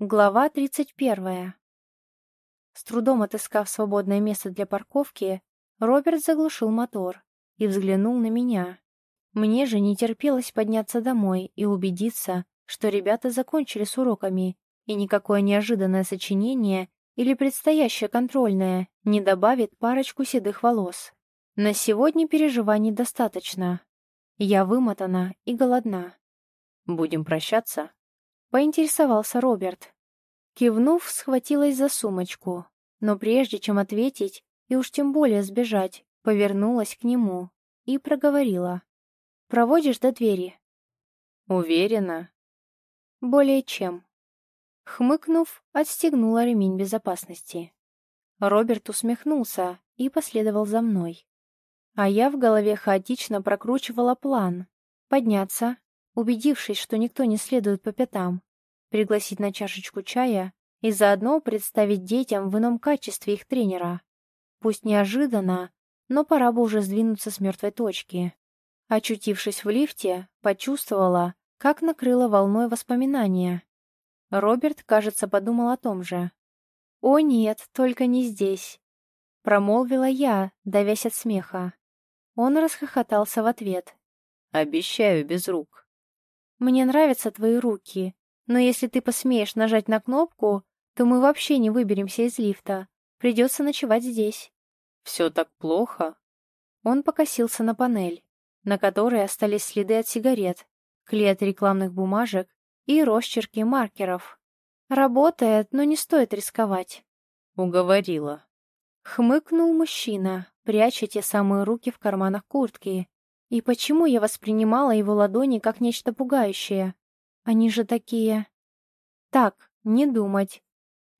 Глава 31. С трудом отыскав свободное место для парковки, Роберт заглушил мотор и взглянул на меня. Мне же не терпелось подняться домой и убедиться, что ребята закончили с уроками, и никакое неожиданное сочинение или предстоящее контрольное не добавит парочку седых волос. На сегодня переживаний достаточно. Я вымотана и голодна. «Будем прощаться?» — поинтересовался Роберт. Кивнув, схватилась за сумочку, но прежде чем ответить, и уж тем более сбежать, повернулась к нему и проговорила. «Проводишь до двери?» «Уверена?» «Более чем». Хмыкнув, отстегнула ремень безопасности. Роберт усмехнулся и последовал за мной. А я в голове хаотично прокручивала план. Подняться, убедившись, что никто не следует по пятам, пригласить на чашечку чая и заодно представить детям в ином качестве их тренера. Пусть неожиданно, но пора бы уже сдвинуться с мертвой точки. Очутившись в лифте, почувствовала, как накрыло волной воспоминания. Роберт, кажется, подумал о том же. «О нет, только не здесь», — промолвила я, давясь от смеха. Он расхохотался в ответ. «Обещаю, без рук». Мне нравятся твои руки, но если ты посмеешь нажать на кнопку, то мы вообще не выберемся из лифта. Придется ночевать здесь». «Все так плохо?» Он покосился на панель, на которой остались следы от сигарет, клей от рекламных бумажек и росчерки маркеров. «Работает, но не стоит рисковать». «Уговорила». Хмыкнул мужчина, пряча те самые руки в карманах куртки, и почему я воспринимала его ладони как нечто пугающее? Они же такие... Так, не думать.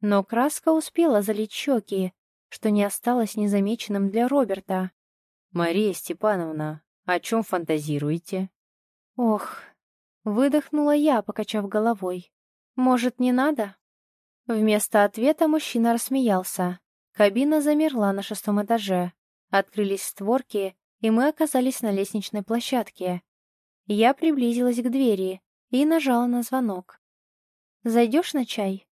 Но краска успела залить щеки, что не осталось незамеченным для Роберта. «Мария Степановна, о чем фантазируете?» «Ох...» — выдохнула я, покачав головой. «Может, не надо?» Вместо ответа мужчина рассмеялся. Кабина замерла на шестом этаже. Открылись створки, и мы оказались на лестничной площадке. Я приблизилась к двери и нажала на звонок. «Зайдешь на чай?»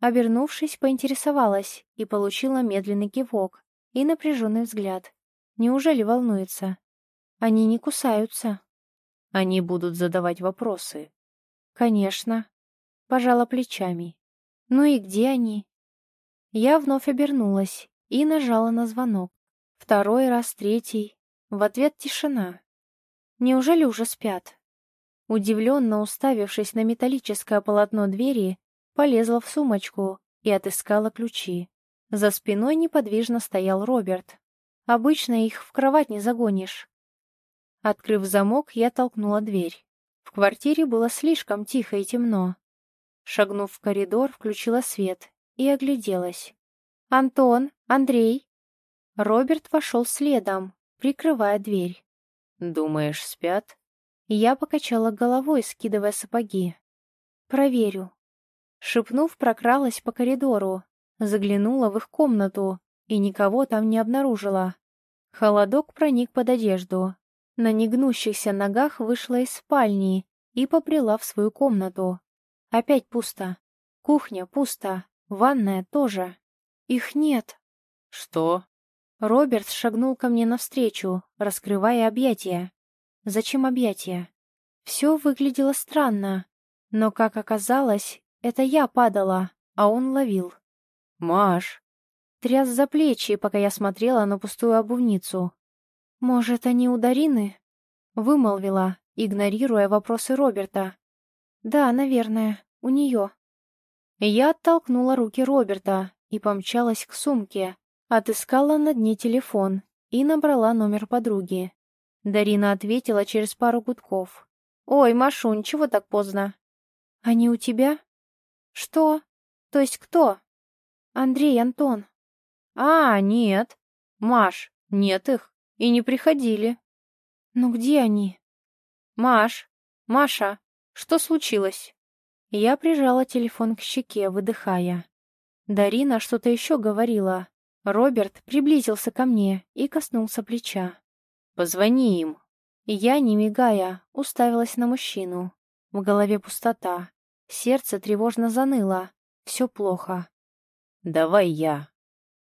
Обернувшись, поинтересовалась и получила медленный кивок и напряженный взгляд. Неужели волнуется? Они не кусаются. Они будут задавать вопросы. Конечно. Пожала плечами. Ну и где они? Я вновь обернулась и нажала на звонок. Второй раз, третий. В ответ тишина. Неужели уже спят? Удивленно уставившись на металлическое полотно двери, полезла в сумочку и отыскала ключи. За спиной неподвижно стоял Роберт. Обычно их в кровать не загонишь. Открыв замок, я толкнула дверь. В квартире было слишком тихо и темно. Шагнув в коридор, включила свет и огляделась. «Антон! Андрей!» Роберт вошел следом, прикрывая дверь. «Думаешь, спят?» Я покачала головой, скидывая сапоги. «Проверю». Шепнув, прокралась по коридору, заглянула в их комнату и никого там не обнаружила. Холодок проник под одежду. На негнущихся ногах вышла из спальни и поприла в свою комнату. Опять пусто. Кухня пусто. Ванная тоже. Их нет. «Что?» Роберт шагнул ко мне навстречу, раскрывая объятия. Зачем объятия? Все выглядело странно, но, как оказалось, это я падала, а он ловил. «Маш!» Тряс за плечи, пока я смотрела на пустую обувницу. «Может, они у Дарины?» Вымолвила, игнорируя вопросы Роберта. «Да, наверное, у нее». Я оттолкнула руки Роберта и помчалась к сумке, Отыскала на дне телефон и набрала номер подруги. Дарина ответила через пару гудков. «Ой, Машунь, чего так поздно?» «Они у тебя?» «Что? То есть кто?» «Андрей, Антон». «А, нет. Маш, нет их. И не приходили». «Ну где они?» «Маш, Маша, что случилось?» Я прижала телефон к щеке, выдыхая. Дарина что-то еще говорила, Роберт приблизился ко мне и коснулся плеча. «Позвони им». Я, не мигая, уставилась на мужчину. В голове пустота. Сердце тревожно заныло. Все плохо. «Давай я».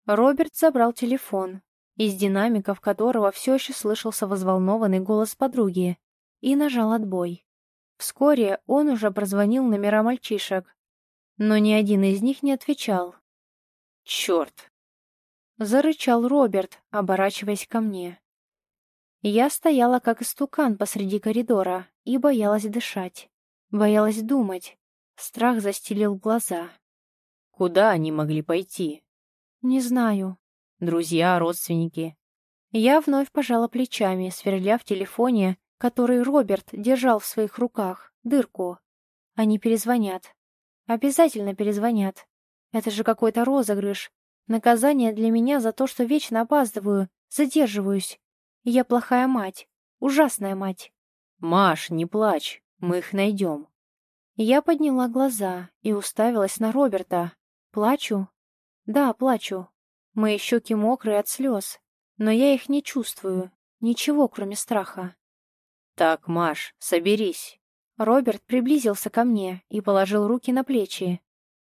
Роберт забрал телефон, из динамиков которого все еще слышался взволнованный голос подруги, и нажал отбой. Вскоре он уже прозвонил номера мальчишек, но ни один из них не отвечал. «Черт!» — зарычал Роберт, оборачиваясь ко мне. Я стояла как истукан посреди коридора и боялась дышать, боялась думать. Страх застелил глаза. Куда они могли пойти? Не знаю. Друзья, родственники. Я вновь пожала плечами, сверля в телефоне, который Роберт держал в своих руках, дырку. Они перезвонят. Обязательно перезвонят. Это же какой-то розыгрыш. Наказание для меня за то, что вечно опаздываю, задерживаюсь. Я плохая мать. Ужасная мать. Маш, не плачь. Мы их найдем. Я подняла глаза и уставилась на Роберта. Плачу? Да, плачу. Мои щеки мокрые от слез. Но я их не чувствую. Ничего, кроме страха. Так, Маш, соберись. Роберт приблизился ко мне и положил руки на плечи.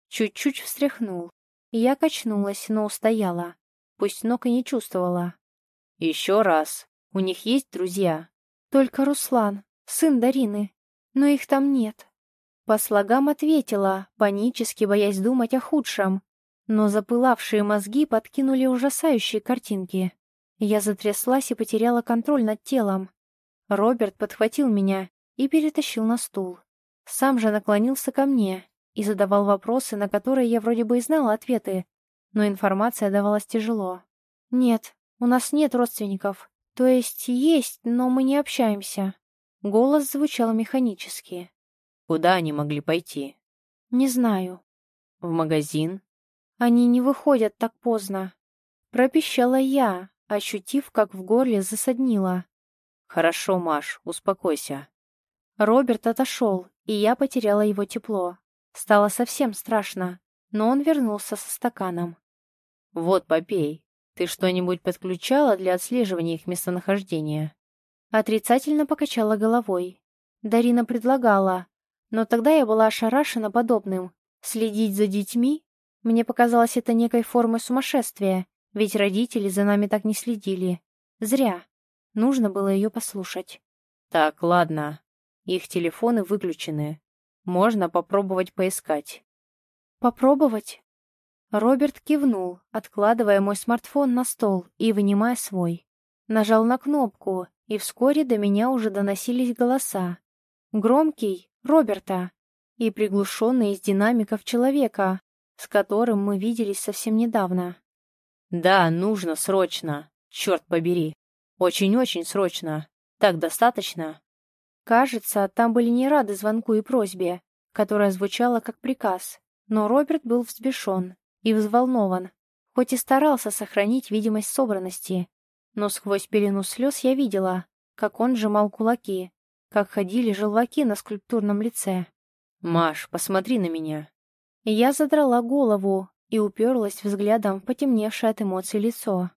Чуть-чуть встряхнул. Я качнулась, но устояла. Пусть ног и не чувствовала. «Еще раз. У них есть друзья?» «Только Руслан, сын Дарины. Но их там нет». По слогам ответила, панически боясь думать о худшем. Но запылавшие мозги подкинули ужасающие картинки. Я затряслась и потеряла контроль над телом. Роберт подхватил меня и перетащил на стул. Сам же наклонился ко мне и задавал вопросы, на которые я вроде бы и знала ответы, но информация давалась тяжело. «Нет, у нас нет родственников. То есть есть, но мы не общаемся». Голос звучал механически. «Куда они могли пойти?» «Не знаю». «В магазин?» «Они не выходят так поздно». Пропищала я, ощутив, как в горле засаднило. «Хорошо, Маш, успокойся. Роберт отошел, и я потеряла его тепло. Стало совсем страшно, но он вернулся со стаканом. «Вот, попей. Ты что-нибудь подключала для отслеживания их местонахождения?» Отрицательно покачала головой. Дарина предлагала, но тогда я была ошарашена подобным. Следить за детьми? Мне показалось это некой формой сумасшествия, ведь родители за нами так не следили. Зря. Нужно было ее послушать. «Так, ладно. Их телефоны выключены. Можно попробовать поискать. Попробовать? Роберт кивнул, откладывая мой смартфон на стол и вынимая свой. Нажал на кнопку, и вскоре до меня уже доносились голоса. Громкий — Роберта и приглушенный из динамиков человека, с которым мы виделись совсем недавно. «Да, нужно срочно. Черт побери. Очень-очень срочно. Так достаточно?» Кажется, там были не рады звонку и просьбе, которая звучала как приказ, но Роберт был взбешен и взволнован, хоть и старался сохранить видимость собранности, но сквозь пелену слез я видела, как он сжимал кулаки, как ходили желваки на скульптурном лице. «Маш, посмотри на меня!» Я задрала голову и уперлась взглядом в потемневшее от эмоций лицо.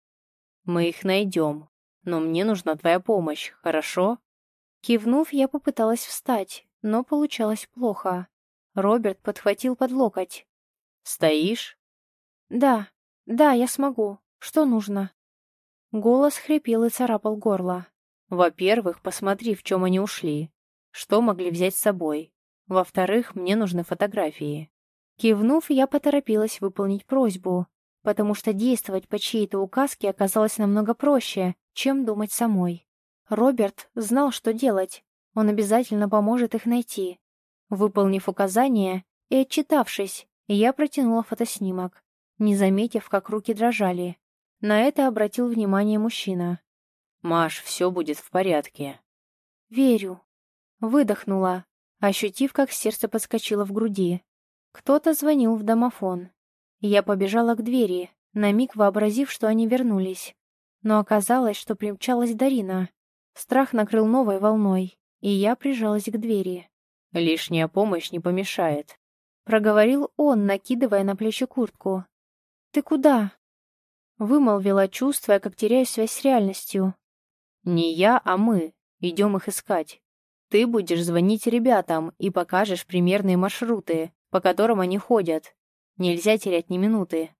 «Мы их найдем, но мне нужна твоя помощь, хорошо?» Кивнув, я попыталась встать, но получалось плохо. Роберт подхватил под локоть. «Стоишь?» «Да, да, я смогу. Что нужно?» Голос хрипел и царапал горло. «Во-первых, посмотри, в чем они ушли. Что могли взять с собой. Во-вторых, мне нужны фотографии». Кивнув, я поторопилась выполнить просьбу, потому что действовать по чьей-то указке оказалось намного проще, чем думать самой. Роберт знал, что делать. Он обязательно поможет их найти. Выполнив указание и отчитавшись, я протянула фотоснимок, не заметив, как руки дрожали. На это обратил внимание мужчина. «Маш, все будет в порядке». «Верю». Выдохнула, ощутив, как сердце подскочило в груди. Кто-то звонил в домофон. Я побежала к двери, на миг вообразив, что они вернулись. Но оказалось, что примчалась Дарина. Страх накрыл новой волной, и я прижалась к двери. «Лишняя помощь не помешает», — проговорил он, накидывая на плечи куртку. «Ты куда?» Вымолвила, чувствуя, как теряю связь с реальностью. «Не я, а мы. Идем их искать». Ты будешь звонить ребятам и покажешь примерные маршруты, по которым они ходят. Нельзя терять ни минуты».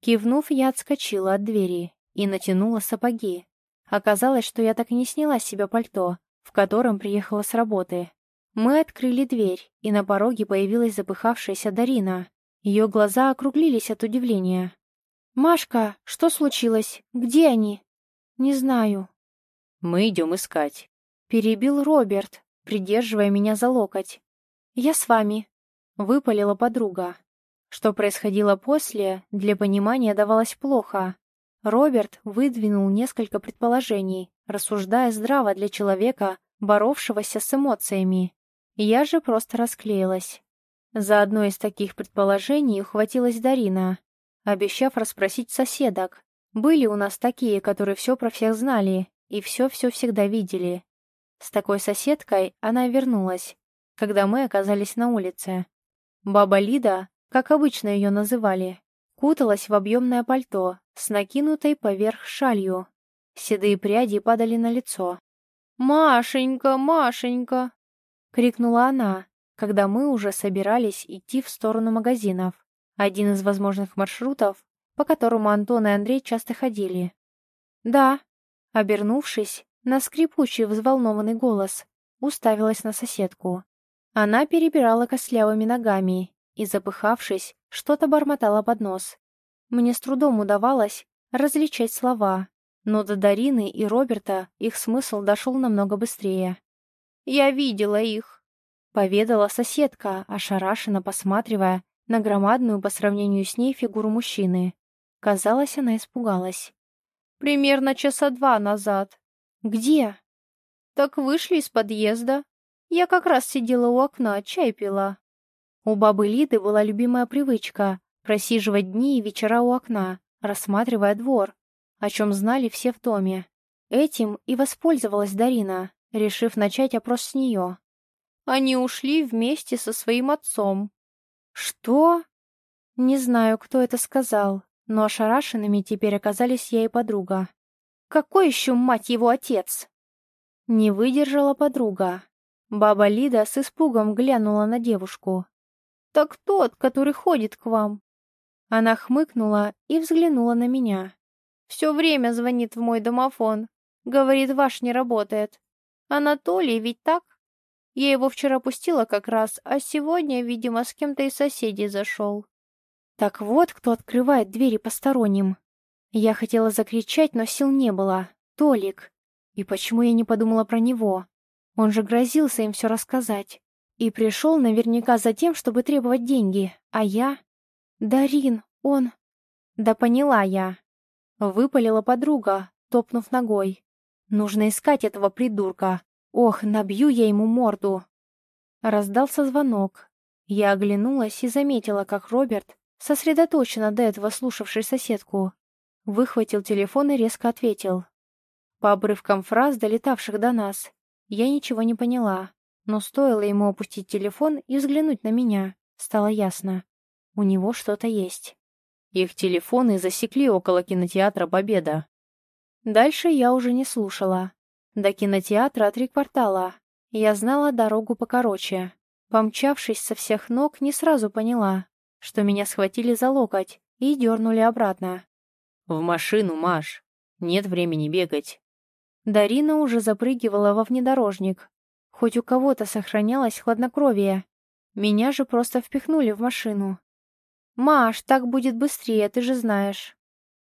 Кивнув, я отскочила от двери и натянула сапоги. Оказалось, что я так и не сняла с себя пальто, в котором приехала с работы. Мы открыли дверь, и на пороге появилась запыхавшаяся Дарина. Ее глаза округлились от удивления. «Машка, что случилось? Где они?» «Не знаю». «Мы идем искать». Перебил Роберт, придерживая меня за локоть. «Я с вами», — выпалила подруга. Что происходило после, для понимания давалось плохо. Роберт выдвинул несколько предположений, рассуждая здраво для человека, боровшегося с эмоциями. Я же просто расклеилась. За одно из таких предположений ухватилась Дарина, обещав расспросить соседок. Были у нас такие, которые все про всех знали и все-все всегда видели. С такой соседкой она вернулась, когда мы оказались на улице. Баба Лида, как обычно ее называли, куталась в объемное пальто с накинутой поверх шалью. Седые пряди падали на лицо. «Машенька, Машенька!» — крикнула она, когда мы уже собирались идти в сторону магазинов. Один из возможных маршрутов, по которому Антон и Андрей часто ходили. «Да», — обернувшись, на скрипучий взволнованный голос уставилась на соседку. Она перебирала костлявыми ногами и, запыхавшись, что-то бормотала под нос. Мне с трудом удавалось различать слова, но до Дарины и Роберта их смысл дошел намного быстрее. «Я видела их», — поведала соседка, ошарашенно посматривая на громадную по сравнению с ней фигуру мужчины. Казалось, она испугалась. «Примерно часа два назад. «Где?» «Так вышли из подъезда. Я как раз сидела у окна, чай пила». У бабы Лиды была любимая привычка просиживать дни и вечера у окна, рассматривая двор, о чем знали все в доме. Этим и воспользовалась Дарина, решив начать опрос с нее. Они ушли вместе со своим отцом. «Что?» Не знаю, кто это сказал, но ошарашенными теперь оказались я и подруга. Какой еще, мать его, отец? Не выдержала подруга. Баба Лида с испугом глянула на девушку. «Так тот, который ходит к вам». Она хмыкнула и взглянула на меня. «Все время звонит в мой домофон. Говорит, ваш не работает. Анатолий ведь так? Я его вчера пустила как раз, а сегодня, видимо, с кем-то из соседей зашел». Так вот, кто открывает двери посторонним. Я хотела закричать, но сил не было. Толик. И почему я не подумала про него? Он же грозился им все рассказать. И пришел наверняка за тем, чтобы требовать деньги. А я... Дарин, он... Да поняла я. Выпалила подруга, топнув ногой. Нужно искать этого придурка. Ох, набью я ему морду. Раздался звонок. Я оглянулась и заметила, как Роберт, сосредоточенно до этого слушавший соседку, Выхватил телефон и резко ответил. По обрывкам фраз, долетавших до нас, я ничего не поняла, но стоило ему опустить телефон и взглянуть на меня, стало ясно. У него что-то есть. Их телефоны засекли около кинотеатра «Победа». Дальше я уже не слушала. До кинотеатра три квартала. Я знала дорогу покороче. Помчавшись со всех ног, не сразу поняла, что меня схватили за локоть и дернули обратно. «В машину, Маш. Нет времени бегать». Дарина уже запрыгивала во внедорожник. Хоть у кого-то сохранялось хладнокровие. Меня же просто впихнули в машину. «Маш, так будет быстрее, ты же знаешь».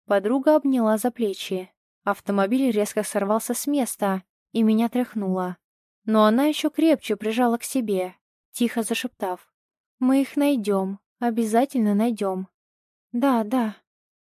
Подруга обняла за плечи. Автомобиль резко сорвался с места, и меня тряхнуло. Но она еще крепче прижала к себе, тихо зашептав. «Мы их найдем, обязательно найдем». «Да, да»,